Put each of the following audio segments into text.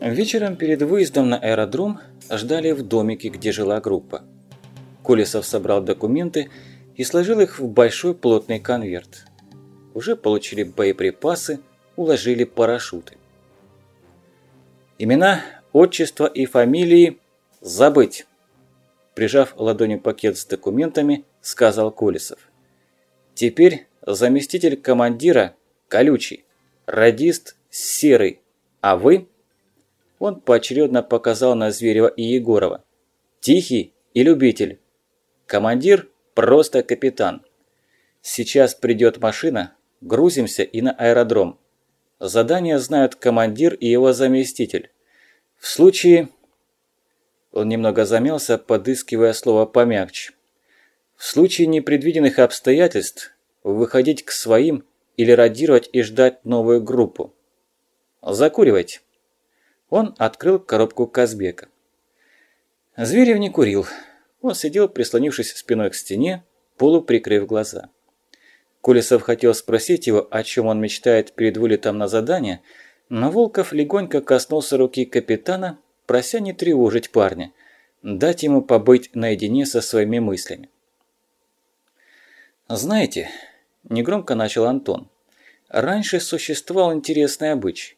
Вечером перед выездом на аэродром ждали в домике, где жила группа. Колесов собрал документы и сложил их в большой плотный конверт. Уже получили боеприпасы, уложили парашюты. Имена, отчество и фамилии забыть. Прижав ладонью пакет с документами, сказал Колесов. Теперь заместитель командира колючий, радист серый, а вы? Он поочередно показал на Зверева и Егорова. Тихий и любитель. Командир просто капитан. Сейчас придет машина, грузимся и на аэродром. Задание знают командир и его заместитель. В случае... Он немного замялся, подыскивая слово помягче. В случае непредвиденных обстоятельств выходить к своим или радировать и ждать новую группу. Закуривать. Он открыл коробку Казбека. Зверев не курил. Он сидел, прислонившись спиной к стене, полуприкрыв глаза. Колесов хотел спросить его, о чем он мечтает перед вылетом на задание, но Волков легонько коснулся руки капитана, прося не тревожить парня, дать ему побыть наедине со своими мыслями. «Знаете», – негромко начал Антон, – «раньше существовал интересный обычай.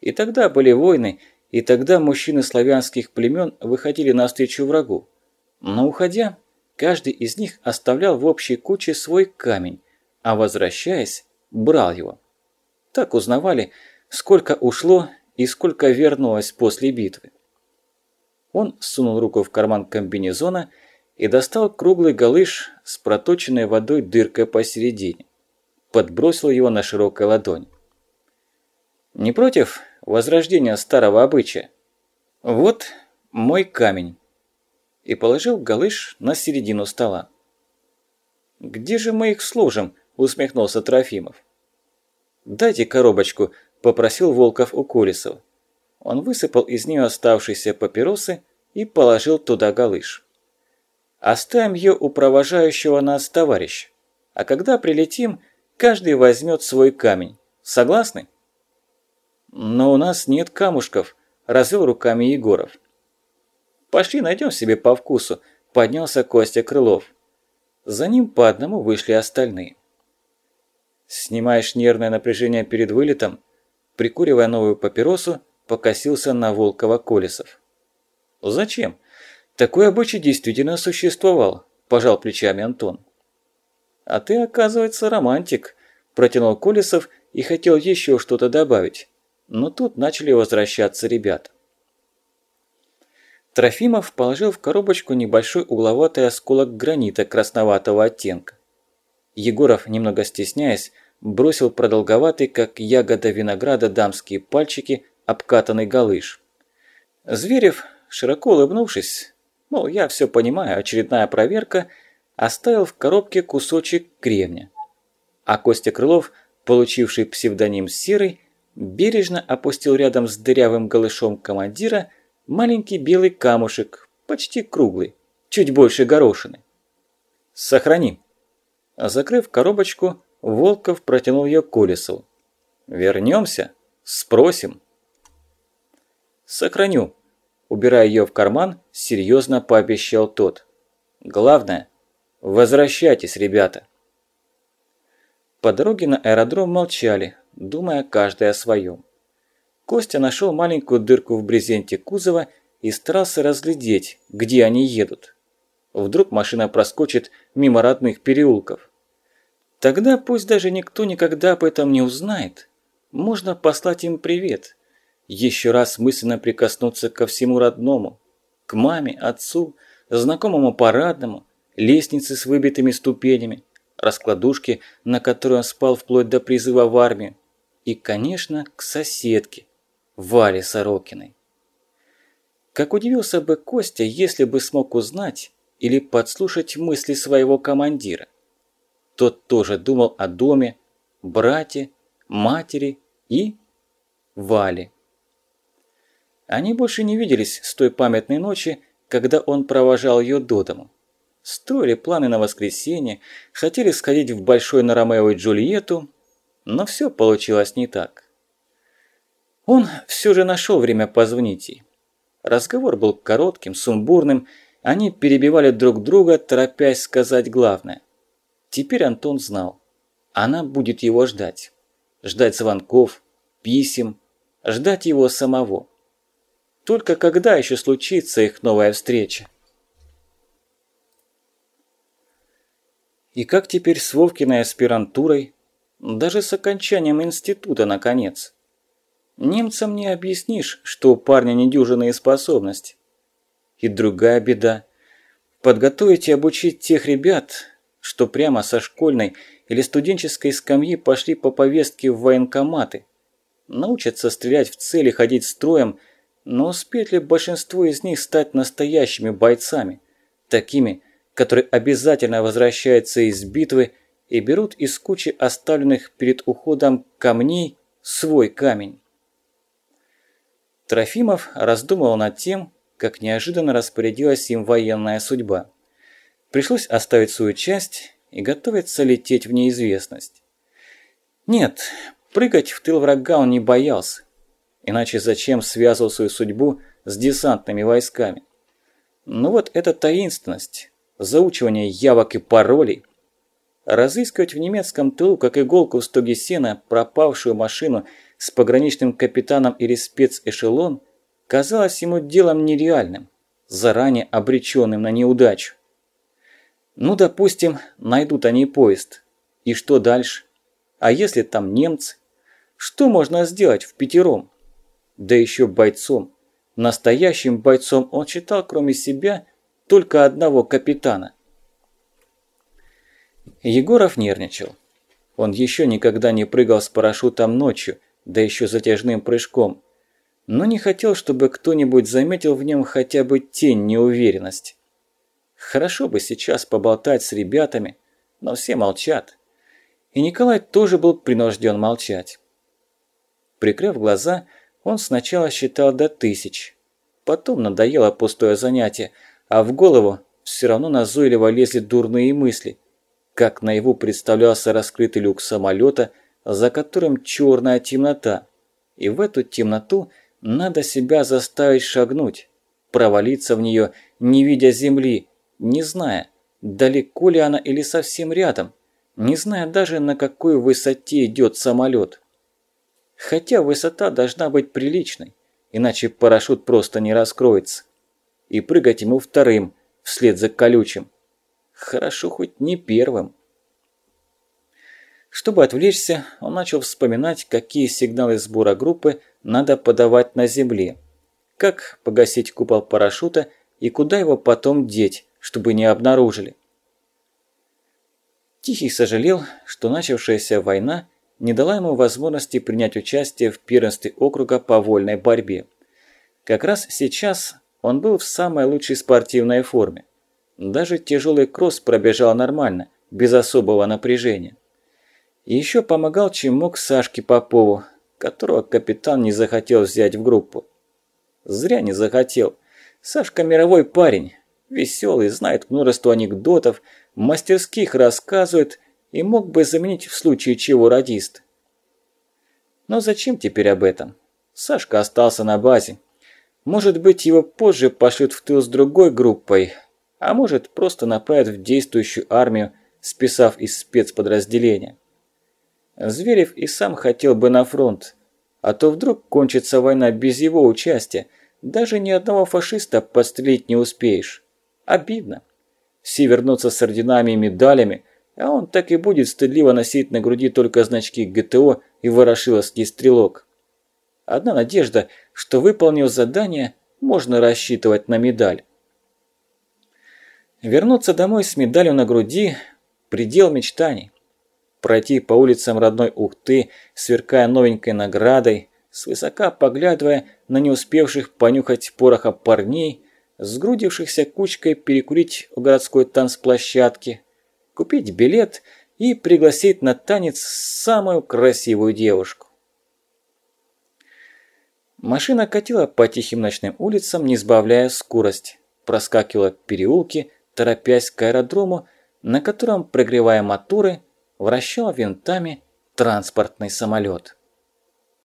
И тогда были войны, и тогда мужчины славянских племен выходили навстречу врагу. Но уходя, каждый из них оставлял в общей куче свой камень, а возвращаясь, брал его. Так узнавали, сколько ушло и сколько вернулось после битвы. Он сунул руку в карман комбинезона и достал круглый галыш с проточенной водой дыркой посередине. Подбросил его на широкой ладонь. «Не против?» возрождения старого обычая. Вот мой камень. И положил галыш на середину стола. «Где же мы их сложим?» – усмехнулся Трофимов. «Дайте коробочку», – попросил Волков у Колесова. Он высыпал из нее оставшиеся папиросы и положил туда галыш. «Оставим ее у провожающего нас товарища, а когда прилетим, каждый возьмет свой камень. Согласны?» «Но у нас нет камушков», – развел руками Егоров. «Пошли найдем себе по вкусу», – поднялся Костя Крылов. За ним по одному вышли остальные. «Снимаешь нервное напряжение перед вылетом?» Прикуривая новую папиросу, покосился на Волкова Колесов. «Зачем? Такой обычай действительно существовал», – пожал плечами Антон. «А ты, оказывается, романтик», – протянул Колесов и хотел еще что-то добавить но тут начали возвращаться ребята. Трофимов положил в коробочку небольшой угловатый осколок гранита красноватого оттенка. Егоров, немного стесняясь, бросил продолговатый, как ягода винограда, дамские пальчики, обкатанный галыш. Зверев, широко улыбнувшись, мол, я все понимаю, очередная проверка, оставил в коробке кусочек кремня. А Костя Крылов, получивший псевдоним «Серый», бережно опустил рядом с дырявым голышом командира маленький белый камушек, почти круглый, чуть больше горошины. «Сохрани». Закрыв коробочку, Волков протянул ее Колесову. «Вернемся? Спросим». «Сохраню», – убирая ее в карман, серьезно пообещал тот. «Главное, возвращайтесь, ребята». По дороге на аэродром молчали, думая каждый о своем. Костя нашел маленькую дырку в брезенте кузова и старался разглядеть, где они едут. Вдруг машина проскочит мимо родных переулков. Тогда пусть даже никто никогда об этом не узнает. Можно послать им привет. Еще раз мысленно прикоснуться ко всему родному. К маме, отцу, знакомому парадному, лестнице с выбитыми ступенями, раскладушке, на которой он спал вплоть до призыва в армию, и, конечно, к соседке, Вале Сорокиной. Как удивился бы Костя, если бы смог узнать или подслушать мысли своего командира. Тот тоже думал о доме, брате, матери и Вале. Они больше не виделись с той памятной ночи, когда он провожал ее до дому. Строили планы на воскресенье, хотели сходить в Большой на Ромео и Джульетту, Но все получилось не так. Он все же нашел время позвонить ей. Разговор был коротким, сумбурным, они перебивали друг друга, торопясь сказать главное. Теперь Антон знал. Она будет его ждать. Ждать звонков, писем, ждать его самого. Только когда еще случится их новая встреча? И как теперь с Вовкиной аспирантурой? Даже с окончанием института, наконец. Немцам не объяснишь, что у парня недюжинные способности. И другая беда. Подготовить и обучить тех ребят, что прямо со школьной или студенческой скамьи пошли по повестке в военкоматы. Научатся стрелять в цели, ходить строем, но успеет ли большинство из них стать настоящими бойцами? Такими, которые обязательно возвращаются из битвы и берут из кучи оставленных перед уходом камней свой камень. Трофимов раздумывал над тем, как неожиданно распорядилась им военная судьба. Пришлось оставить свою часть и готовиться лететь в неизвестность. Нет, прыгать в тыл врага он не боялся. Иначе зачем связывал свою судьбу с десантными войсками? Но вот эта таинственность, заучивание явок и паролей. Разыскивать в немецком тылу, как иголку в стоге сена, пропавшую машину с пограничным капитаном или спецэшелон, казалось ему делом нереальным, заранее обреченным на неудачу. Ну, допустим, найдут они поезд. И что дальше? А если там немцы? Что можно сделать в пятером? Да еще бойцом. Настоящим бойцом он считал, кроме себя, только одного капитана. Егоров нервничал. Он еще никогда не прыгал с парашютом ночью, да еще затяжным прыжком. Но не хотел, чтобы кто-нибудь заметил в нем хотя бы тень неуверенности. Хорошо бы сейчас поболтать с ребятами, но все молчат. И Николай тоже был принужден молчать. Прикрыв глаза, он сначала считал до тысяч. Потом надоело пустое занятие, а в голову все равно назойливо лезли дурные мысли, как наяву представлялся раскрытый люк самолета, за которым черная темнота, и в эту темноту надо себя заставить шагнуть, провалиться в нее, не видя земли, не зная, далеко ли она или совсем рядом, не зная даже на какой высоте идет самолет. Хотя высота должна быть приличной, иначе парашют просто не раскроется и прыгать ему вторым, вслед за колючим. Хорошо хоть не первым. Чтобы отвлечься, он начал вспоминать, какие сигналы сбора группы надо подавать на земле, как погасить купол парашюта и куда его потом деть, чтобы не обнаружили. Тихий сожалел, что начавшаяся война не дала ему возможности принять участие в первенстве округа по вольной борьбе. Как раз сейчас он был в самой лучшей спортивной форме. Даже тяжелый кросс пробежал нормально, без особого напряжения. И еще помогал чем мог Сашке Попову, которого капитан не захотел взять в группу. Зря не захотел. Сашка мировой парень, веселый, знает множество анекдотов, мастерских рассказывает и мог бы заменить в случае чего радист. Но зачем теперь об этом? Сашка остался на базе, может быть, его позже пошлют в тыл с другой группой, а может, просто направят в действующую армию, списав из спецподразделения. Зверев и сам хотел бы на фронт, а то вдруг кончится война без его участия, даже ни одного фашиста подстрелить не успеешь. Обидно. Все вернутся с орденами и медалями, а он так и будет стыдливо носить на груди только значки ГТО и ворошиловский стрелок. Одна надежда, что выполнив задание, можно рассчитывать на медаль. Вернуться домой с медалью на груди – предел мечтаний. Пройти по улицам родной Ухты, сверкая новенькой наградой, свысока поглядывая на не успевших понюхать пороха парней, сгрудившихся кучкой перекурить у городской танцплощадки, купить билет и пригласить на танец самую красивую девушку. Машина катила по тихим ночным улицам, не сбавляя скорость, проскакивала переулки, торопясь к аэродрому, на котором, прогревая моторы, вращала винтами транспортный самолет.